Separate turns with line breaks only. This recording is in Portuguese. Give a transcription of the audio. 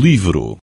livro.